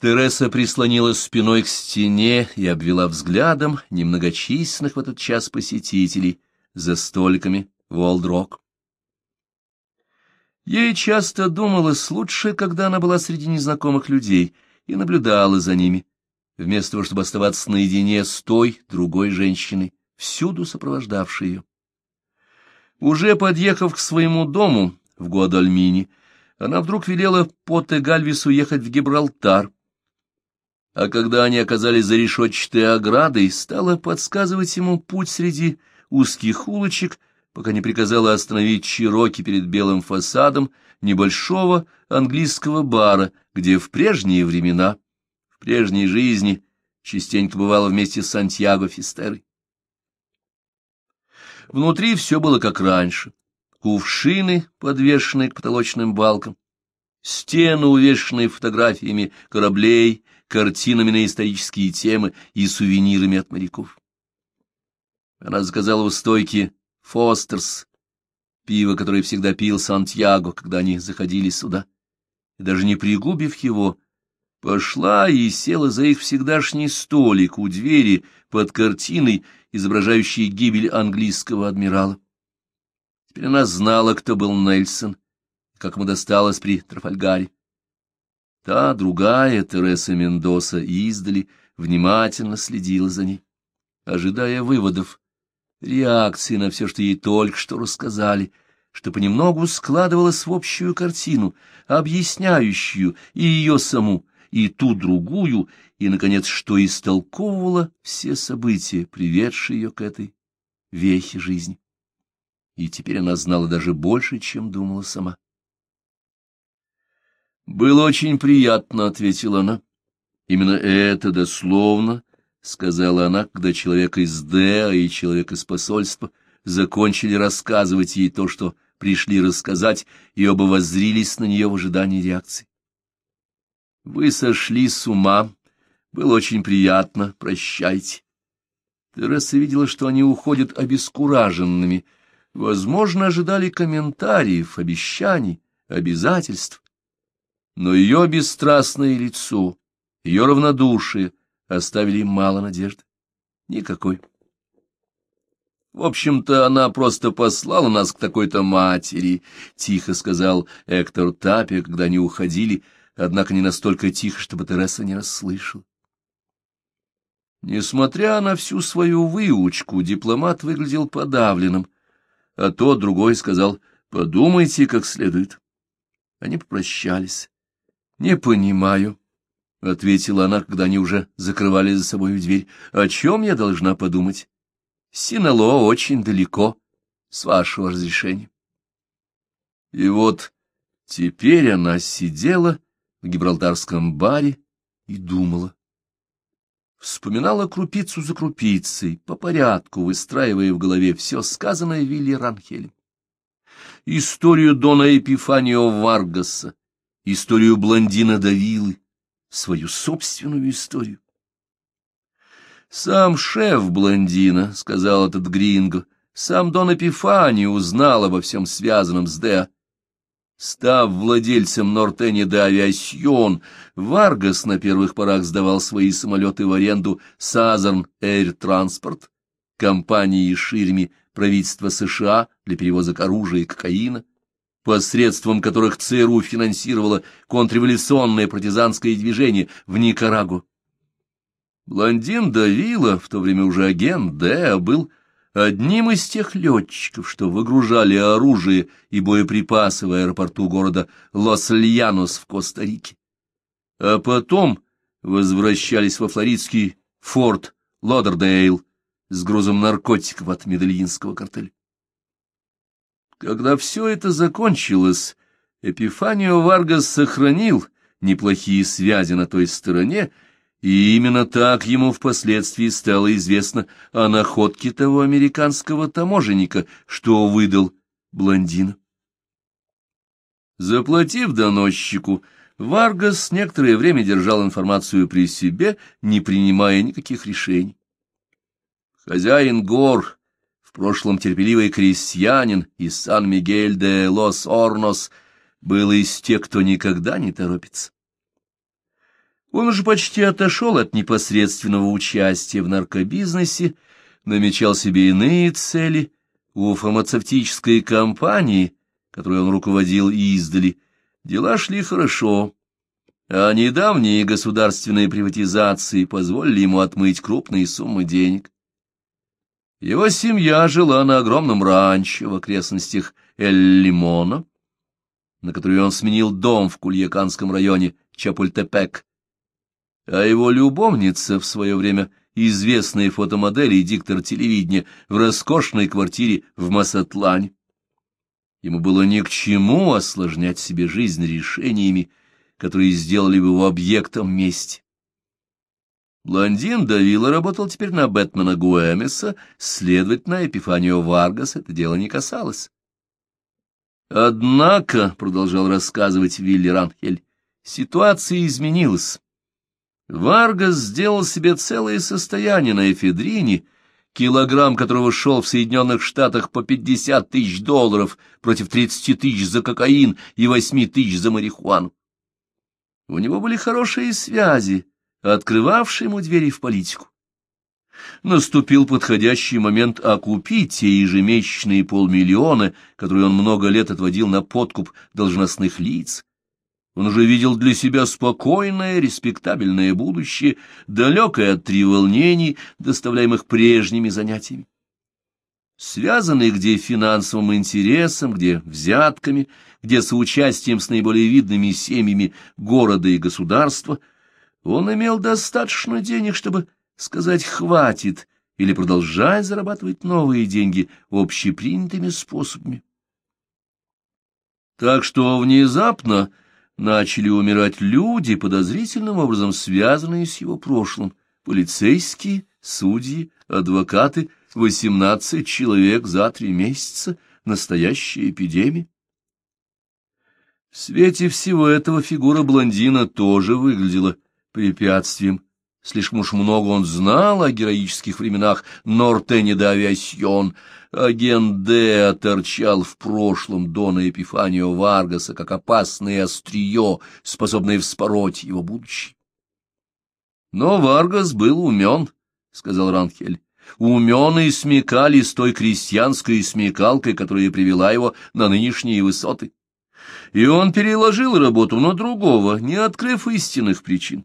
Тереса прислонилась спиной к стене и обвела взглядом немногочисленных в этот час посетителей за столиками Волдрок. Ей часто думалось лучше, когда она была среди незнакомых людей и наблюдала за ними, вместо того, чтобы оставаться наедине с той, другой женщиной, всюду сопровождавшей ее. Уже подъехав к своему дому в Гуадальмине, она вдруг велела Потте Гальвису ехать в Гибралтар, а когда они оказались за решетчатой оградой, стала подсказывать ему путь среди узких улочек, пока не приказала остановить Чироки перед белым фасадом небольшого английского бара, где в прежние времена, в прежней жизни, частенько бывала вместе с Сантьяго Фистерой. Внутри все было как раньше. Кувшины, подвешенные к потолочным балкам, стены, увешанные фотографиями кораблей, картинами на исторические темы и сувенирами от моряков. Она заказала у стойки «Фостерс», пиво, которое всегда пил Сантьяго, когда они заходили сюда, и даже не пригубив его, пошла и села за их всегдашний столик у двери под картиной, изображающей гибель английского адмирала. Теперь она знала, кто был Нельсон, как ему досталось при Трафальгаре. Та другая Тереса Мендоса издали внимательно следила за ней, ожидая выводов, реакции на все, что ей только что рассказали, что понемногу складывалось в общую картину, объясняющую и ее саму, и ту другую, и, наконец, что истолковывало все события, приведшие ее к этой вехе жизни. И теперь она знала даже больше, чем думала сама. «Было очень приятно», — ответила она. «Именно это дословно», — сказала она, когда человек из Д и человек из посольства закончили рассказывать ей то, что пришли рассказать, и оба воззрились на нее в ожидании реакции. «Вы сошли с ума. Было очень приятно. Прощайте». Тереса видела, что они уходят обескураженными. Возможно, ожидали комментариев, обещаний, обязательств но ее бесстрастное лицо, ее равнодушие оставили им мало надежды. Никакой. В общем-то, она просто послала нас к такой-то матери, — тихо сказал Эктор Тапи, когда они уходили, однако не настолько тихо, чтобы Тереса не расслышала. Несмотря на всю свою выучку, дипломат выглядел подавленным, а тот другой сказал «подумайте как следует». Они попрощались. Не понимаю, — ответила она, когда они уже закрывали за собой дверь. — О чем я должна подумать? Синало очень далеко, с вашего разрешения. И вот теперь она сидела в гибралтарском баре и думала. Вспоминала крупицу за крупицей, по порядку выстраивая в голове все сказанное Вилли Ранхелем. Историю Дона Эпифанио Варгаса, историю блондина Давилы, свою собственную историю. «Сам шеф блондина», — сказал этот Гринго, — «сам Дон Эпифани узнал обо всем связанном с Деа. Став владельцем Norteña de Aviación, Варгас на первых порах сдавал свои самолеты в аренду Southern Air Transport, компании ширме правительства США для перевозок оружия и кокаина посредством которых ЦРУ финансировало контрреволюционное партизанское движение в Никарагуа. Блондин Давила, в то время уже агент ДЭА, был одним из тех летчиков, что выгружали оружие и боеприпасы в аэропорту города Лос-Льянос в Коста-Рике. А потом возвращались во флоридский форт Лодердейл с грузом наркотиков от медельинского картеля. Когда все это закончилось, Эпифанио Варгас сохранил неплохие связи на той стороне, и именно так ему впоследствии стало известно о находке того американского таможенника, что выдал блондина. Заплатив доносчику, Варгас некоторое время держал информацию при себе, не принимая никаких решений. Хозяин гор в прошлом терпеливый крестьянин из Сан-Мигель де Лос-Орнос, был из тех, кто никогда не торопится. Он уже почти отошел от непосредственного участия в наркобизнесе, намечал себе иные цели. У фармацевтической компании, которой он руководил издали, дела шли хорошо, а недавние государственные приватизации позволили ему отмыть крупные суммы денег. Его семья жила на огромном ранчо в окрестностях Эль-Лимона, на который он сменил дом в Кульяканском районе Чапультепек, а его любовница в свое время известная фотомодель и диктор телевидения в роскошной квартире в Масатлане. Ему было ни к чему осложнять себе жизнь решениями, которые сделали бы его объектом мести. Блондин Давила работал теперь на Бэтмена Гуэмеса, следовательно, Эпифанию Варгас это дело не касалось. Однако, — продолжал рассказывать Вилли Ранхель, — ситуация изменилась. Варгас сделал себе целое состояние на эфедрине, килограмм которого шел в Соединенных Штатах по 50 тысяч долларов против 30 тысяч за кокаин и 8 тысяч за марихуану. У него были хорошие связи, открывавшие ему двери в политику. Наступил подходящий момент окупить те ежемесячные полмиллиона, которые он много лет отводил на подкуп должностных лиц, он уже видел для себя спокойное, респектабельное будущее, далекое от треволнений, доставляемых прежними занятиями. Связанный где финансовым интересом, где взятками, где соучастием с наиболее видными семьями города и государства, он имел достаточно денег, чтобы сказать «хватит» или продолжать зарабатывать новые деньги общепринятыми способами. Так что внезапно начали умирать люди, подозрительным образом связанные с его прошлым. Полицейские, судьи, адвокаты, восемнадцать человек за три месяца, настоящая эпидемия. В свете всего этого фигура блондина тоже выглядела препятствием. Слишком уж много он знал о героических временах Нортене де Авиасьон, Агент Д торчал в прошлом Дона Эпифанио Варгаса как опасное острие, способное вспороть его будущее. Но Варгас был умен, — сказал Ранхель, — умен и смекалист той крестьянской смекалкой, которая привела его на нынешние высоты. И он переложил работу на другого, не открыв истинных причин.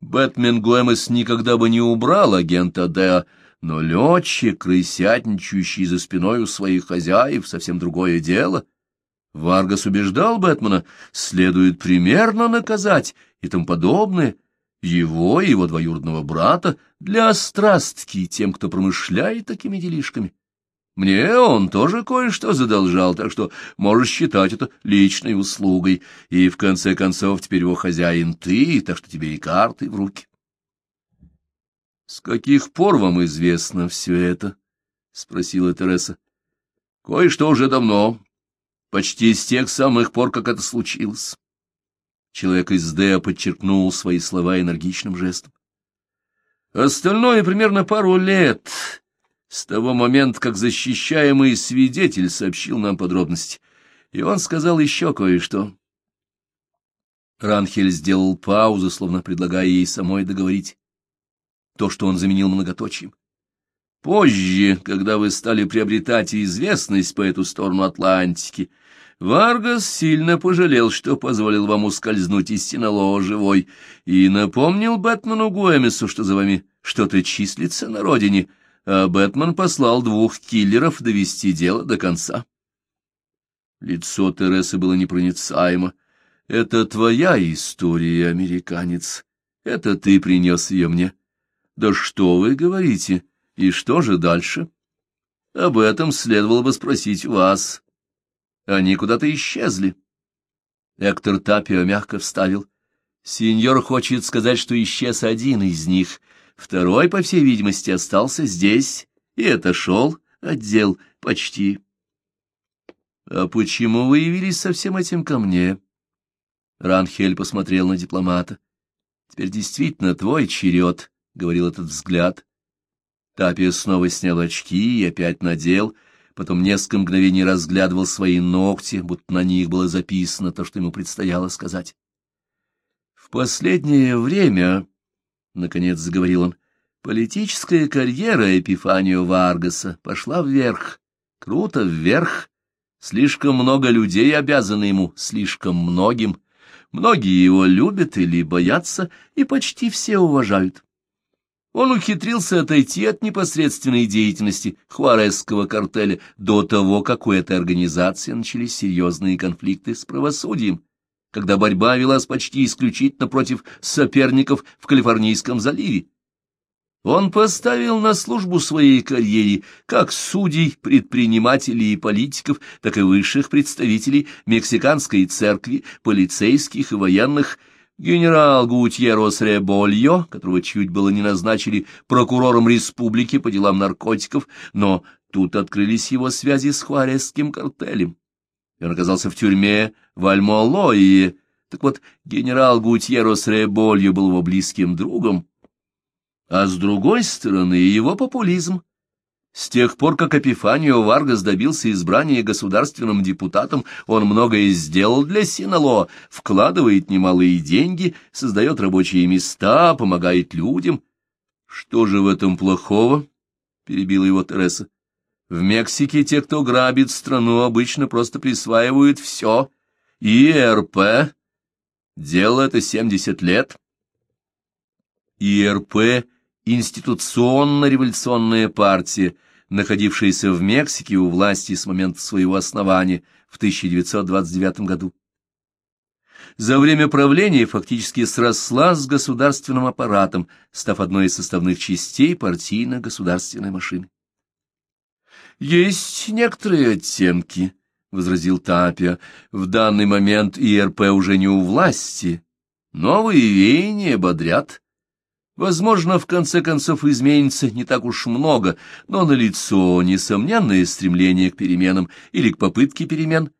Бэтмен Гуэмес никогда бы не убрал агента ДЭА, но летчик, крысятничающий за спиной у своих хозяев, совсем другое дело. Варгас убеждал Бэтмена, следует примерно наказать и тому подобное, его и его двоюродного брата для острастки тем, кто промышляет такими делишками. Мне он тоже кое-что задолжал, так что можешь считать это личной услугой, и в конце концов теперь его хозяин ты, так что тебе и карты в руки. — С каких пор вам известно все это? — спросила Тереса. — Кое-что уже давно, почти с тех самых пор, как это случилось. Человек из Деа подчеркнул свои слова энергичным жестом. Остальное примерно пару лет, с того момента, как защищаемый свидетель сообщил нам подробности. И он сказал еще кое-что. Ранхель сделал паузу, словно предлагая ей самой договорить то, что он заменил многоточием. Позже, когда вы стали приобретать известность по эту сторону Атлантики, Варгас сильно пожалел, что позволил вам ускользнуть из Синало живой, и напомнил Бэтмену Гуэмису, что за вами что-то числится на родине, а Бэтмен послал двух киллеров довести дело до конца. Лицо Тересы было непроницаемо. «Это твоя история, американец. Это ты принес ее мне. Да что вы говорите? И что же дальше? Об этом следовало бы спросить вас. Они куда-то исчезли. Эктор Тапио мягко вставил. Сеньор хочет сказать, что исчез один из них. Второй, по всей видимости, остался здесь и отошел отдел почти. — А почему вы явились со всем этим ко мне? Ранхель посмотрел на дипломата. — Теперь действительно твой черед — говорил этот взгляд. Тапия снова снял очки и опять надел, потом несколько мгновений разглядывал свои ногти, будто на них было записано то, что ему предстояло сказать. В последнее время, — наконец заговорил он, — политическая карьера Эпифанио Варгаса пошла вверх, круто вверх. Слишком много людей обязаны ему, слишком многим. Многие его любят или боятся, и почти все уважают. Он ухитрился отойти от непосредственной деятельности Хуаресского картеля до того, как у этой организации начались серьезные конфликты с правосудием, когда борьба велась почти исключительно против соперников в Калифорнийском заливе. Он поставил на службу своей карьере как судей, предпринимателей и политиков, так и высших представителей мексиканской церкви, полицейских и военных, Генерал Гутьерос Ребольо, которого чуть было не назначили прокурором республики по делам наркотиков, но тут открылись его связи с хуаресским картелем. И он оказался в тюрьме в Альмолое. Так вот, генерал Гутьерос Ребольо был его близким другом, а с другой стороны его популизм — с тех пор, как Эпифанио Варгас добился избрания государственным депутатом, он многое сделал для Синало, вкладывает немалые деньги, создает рабочие места, помогает людям. — Что же в этом плохого? — перебила его Тереса. — В Мексике те, кто грабит страну, обычно просто присваивают все. ИРП. Дело это семьдесят лет. ИРП — институционно-революционная партия — находившаяся в Мексике у власти с момента своего основания в 1929 году. За время правления фактически сросла с государственным аппаратом, став одной из составных частей партийно-государственной машины. «Есть некоторые оттенки», — возразил Тапия. «В данный момент ИРП уже не у власти. Новые веяния бодрят, Возможно, в конце концов изменится не так уж много, но налицо несомненное стремление к переменам или к попытке перемен,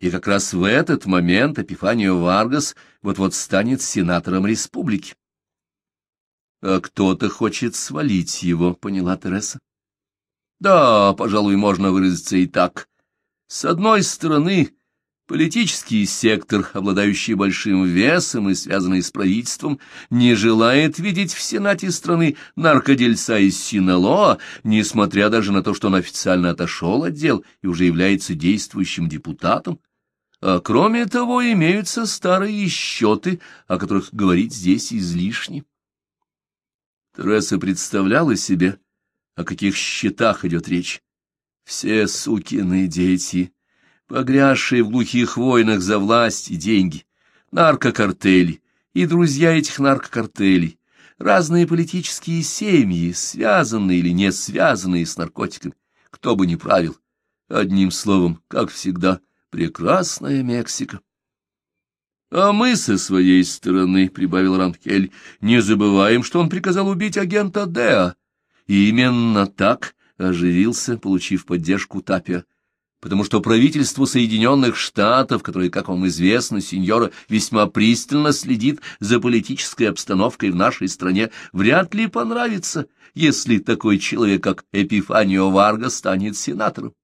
и как раз в этот момент Эпифанио Варгас вот-вот станет сенатором республики. А кто-то хочет свалить его, поняла Тереса. Да, пожалуй, можно выразиться и так. С одной стороны, Политический сектор, обладающий большим весом и связанный с правительством, не желает видеть в Сенате страны наркодельца из Синалоа, несмотря даже на то, что он официально отошел от дел и уже является действующим депутатом. А кроме того, имеются старые счеты, о которых говорить здесь излишне. Тереса представляла себе, о каких счетах идет речь. Все сукины дети погрязшие в глухих войнах за власть и деньги, наркокартели и друзья этих наркокартелей, разные политические семьи, связанные или не связанные с наркотиками, кто бы ни правил. Одним словом, как всегда, прекрасная Мексика. А мы со своей стороны, — прибавил Ранхель, — не забываем, что он приказал убить агента Деа. Именно так оживился, получив поддержку Тапия потому что правительству Соединенных Штатов, которое, как вам известно, сеньора, весьма пристально следит за политической обстановкой в нашей стране, вряд ли понравится, если такой человек, как Эпифанио Варга, станет сенатором.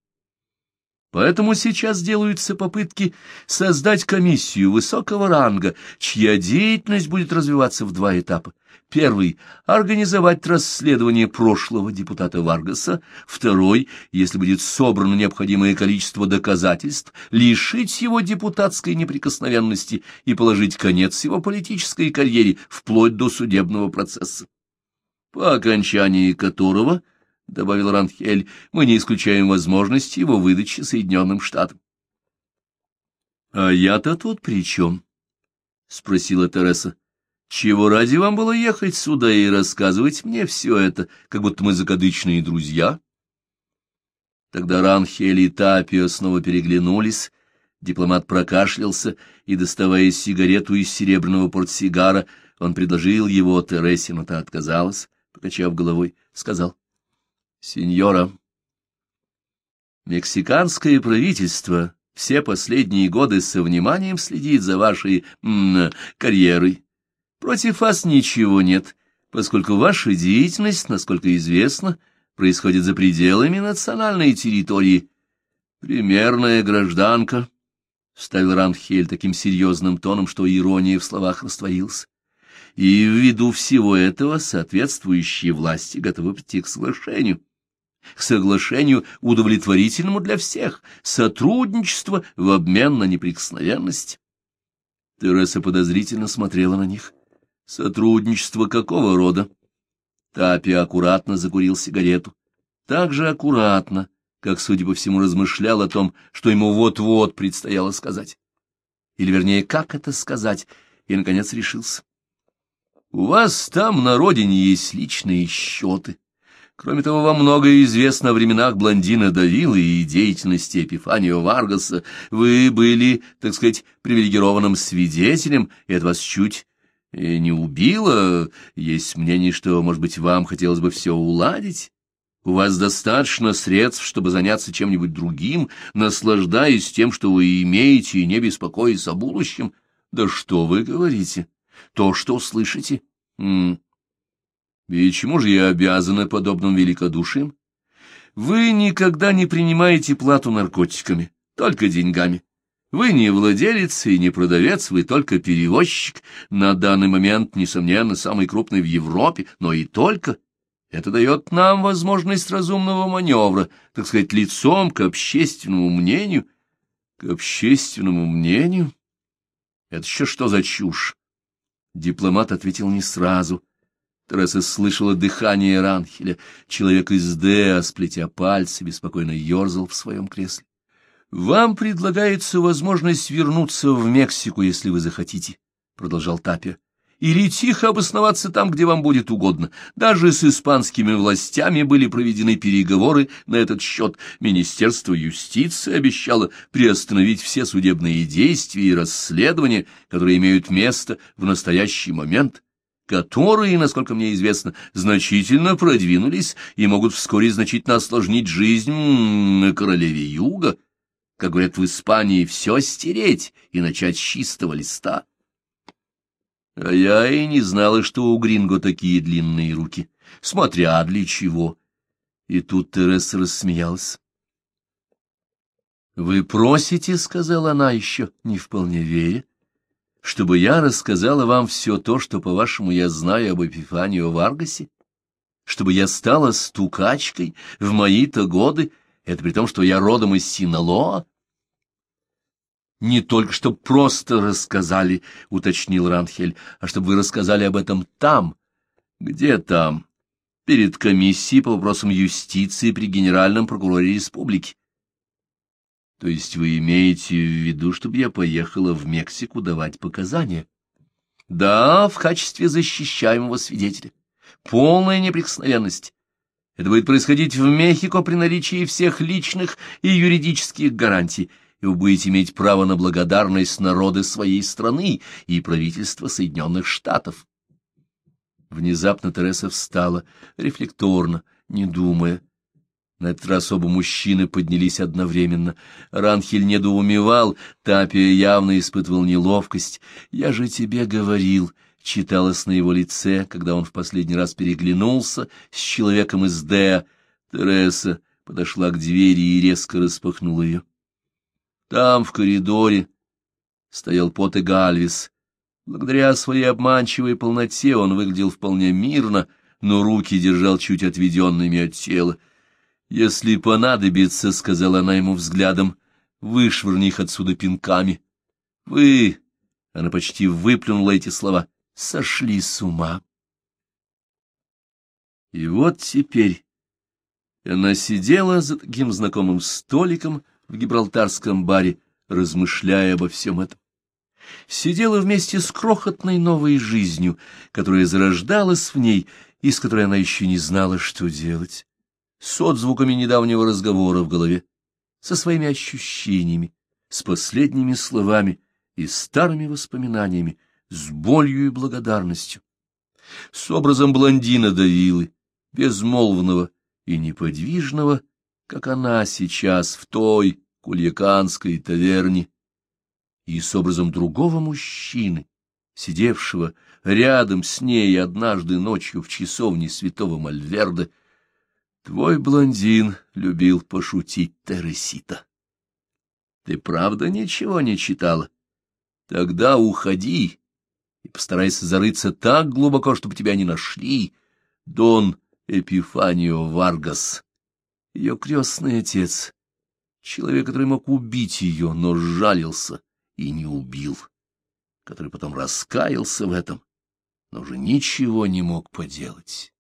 Поэтому сейчас делаются попытки создать комиссию высокого ранга, чья деятельность будет развиваться в два этапа. Первый — организовать расследование прошлого депутата Варгаса. Второй — если будет собрано необходимое количество доказательств, лишить его депутатской неприкосновенности и положить конец его политической карьере вплоть до судебного процесса. По окончании которого, — добавил Ранхель, — мы не исключаем возможности его выдачи Соединенным Штатам. — А я-то тут при чем? — спросила Тереса. Чего ради вам было ехать сюда и рассказывать мне все это, как будто мы закадычные друзья? Тогда Ранхель и Тапио снова переглянулись, дипломат прокашлялся, и, доставая сигарету из серебряного портсигара, он предложил его Тересе, но та отказалась, покачав головой, сказал, — Сеньора, мексиканское правительство все последние годы со вниманием следит за вашей м -м, карьерой Против вас ничего нет, поскольку ваша деятельность, насколько известно, происходит за пределами национальной территории. Примерная гражданка, вставил Ранхель таким серьезным тоном, что ирония в словах растворилась. И ввиду всего этого соответствующие власти готовы прийти к соглашению. К соглашению, удовлетворительному для всех, сотрудничество в обмен на неприкосновенность. Тереса подозрительно смотрела на них. Сотрудничество какого рода? Тапи аккуратно закурил сигарету. Так же аккуратно, как, судя по всему, размышлял о том, что ему вот-вот предстояло сказать. Или, вернее, как это сказать, и, наконец, решился. У вас там на родине есть личные счеты. Кроме того, вам многое известно о временах блондина Давилы и деятельности Эпифанио Варгаса. Вы были, так сказать, привилегированным свидетелем, и это вас чуть э, не убило. Есть мнение, что, может быть, вам хотелось бы все уладить. У вас достаточно средств, чтобы заняться чем-нибудь другим, наслаждаясь тем, что вы имеете, и не беспокоясь о будущем. Да что вы говорите? То, что слышите? -м. И чему же я обязана подобным великодушием? Вы никогда не принимаете плату наркотиками, только деньгами. Вы не владелец и не продавец, вы только перевозчик, на данный момент, несомненно, самый крупный в Европе, но и только. Это дает нам возможность разумного маневра, так сказать, лицом к общественному мнению. К общественному мнению? Это еще что за чушь? Дипломат ответил не сразу. Тереса слышала дыхание Ранхеля. Человек из Деа, сплетя пальцы, беспокойно ерзал в своем кресле. — Вам предлагается возможность вернуться в Мексику, если вы захотите, — продолжал Тапия или тихо обосноваться там, где вам будет угодно. Даже с испанскими властями были проведены переговоры на этот счет. Министерство юстиции обещало приостановить все судебные действия и расследования, которые имеют место в настоящий момент которые, насколько мне известно, значительно продвинулись и могут вскоре значительно осложнить жизнь королеве Юга, как говорят в Испании, все стереть и начать с чистого листа. А я и не знала, что у Гринго такие длинные руки. Смотря для чего. И тут Тереса рассмеялась. «Вы просите, — сказала она еще, не вполне веря, — чтобы я рассказала вам все то, что, по-вашему, я знаю об Эпифанио Варгасе? Чтобы я стала стукачкой в мои-то годы, это при том, что я родом из Синалоа? Не только чтобы просто рассказали, — уточнил Ранхель, — а чтобы вы рассказали об этом там. Где там? Перед комиссией по вопросам юстиции при Генеральном прокуроре республики. То есть вы имеете в виду, чтобы я поехала в Мексику давать показания? Да, в качестве защищаемого свидетеля. Полная неприкосновенность. Это будет происходить в Мехико при наличии всех личных и юридических гарантий и вы будете иметь право на благодарность народа своей страны и правительства Соединенных Штатов. Внезапно Тереса встала, рефлекторно, не думая. На этот раз оба мужчины поднялись одновременно. Ранхель недоумевал, Тапия явно испытывал неловкость. «Я же тебе говорил», — читалось на его лице, когда он в последний раз переглянулся с человеком из Деа. Тереса подошла к двери и резко распахнула ее. Там, в коридоре, стоял Пот и Гальвис. Благодаря своей обманчивой полноте он выглядел вполне мирно, но руки держал чуть отведенными от тела. «Если понадобится, — сказала она ему взглядом, — вышвырни их отсюда пинками. Вы, — она почти выплюнула эти слова, — сошли с ума». И вот теперь она сидела за таким знакомым столиком, в гибралтарском баре, размышляя обо всем этом. Сидела вместе с крохотной новой жизнью, которая зарождалась в ней и с которой она еще не знала, что делать, с отзвуками недавнего разговора в голове, со своими ощущениями, с последними словами и старыми воспоминаниями, с болью и благодарностью, с образом блондина Давилы, безмолвного и неподвижного, как она сейчас в той кульяканской таверне, и с образом другого мужчины, сидевшего рядом с ней однажды ночью в часовне святого Мальверда, твой блондин любил пошутить Тересита. Ты правда ничего не читала? Тогда уходи и постарайся зарыться так глубоко, чтобы тебя не нашли. Дон Эпифанио Варгас, ее крестный отец, человек, который мог убить ее, но жалился и не убил, который потом раскаялся в этом, но уже ничего не мог поделать.